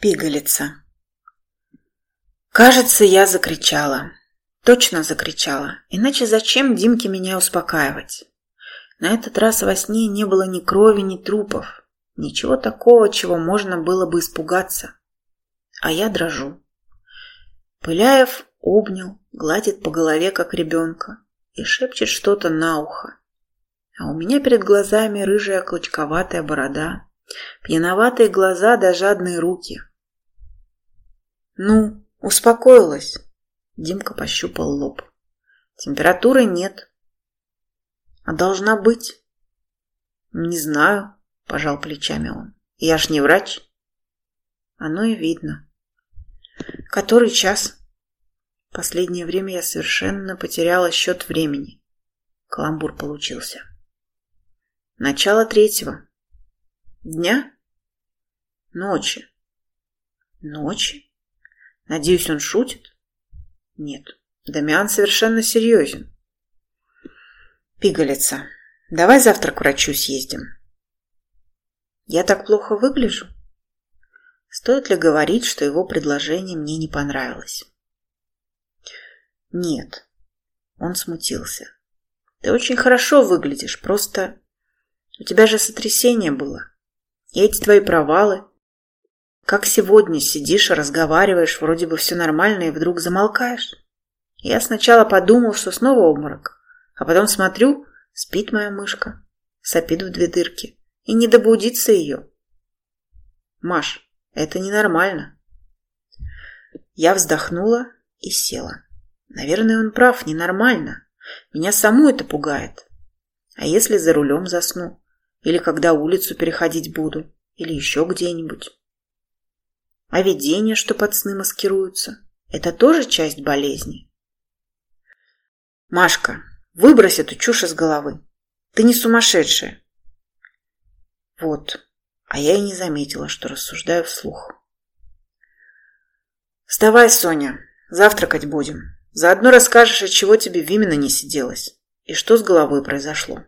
Пигалица. Кажется, я закричала. Точно закричала. Иначе зачем Димке меня успокаивать? На этот раз во сне не было ни крови, ни трупов. Ничего такого, чего можно было бы испугаться. А я дрожу. Пыляев обнял, гладит по голове, как ребенка, и шепчет что-то на ухо. А у меня перед глазами рыжая клочковатая борода, пьяноватые глаза да жадные руки. «Ну, успокоилась?» Димка пощупал лоб. «Температуры нет». «А должна быть?» «Не знаю», – пожал плечами он. «Я ж не врач». «Оно и видно». «Который час?» Последнее время я совершенно потеряла счет времени. Каламбур получился. Начало третьего. Дня? Ночи. Ночи? Надеюсь, он шутит? Нет, Дамиан совершенно серьезен. Пигалица, давай завтра к врачу съездим. Я так плохо выгляжу? Стоит ли говорить, что его предложение мне не понравилось? Нет. Он смутился. Ты очень хорошо выглядишь, просто у тебя же сотрясение было. И эти твои провалы. Как сегодня сидишь разговариваешь, вроде бы все нормально, и вдруг замолкаешь. Я сначала подумал, что снова обморок, а потом смотрю, спит моя мышка, сопит в две дырки, и не добудится ее. Маш, это ненормально. Я вздохнула и села. Наверное, он прав, ненормально. Меня саму это пугает. А если за рулем засну? Или когда улицу переходить буду? Или еще где-нибудь? А видения, что под сны маскируются, это тоже часть болезни? Машка, выбрось эту чушь из головы. Ты не сумасшедшая. Вот, а я и не заметила, что рассуждаю вслух. Вставай, Соня, завтракать будем. Заодно расскажешь, от чего тебе в именно не сиделось и что с головой произошло.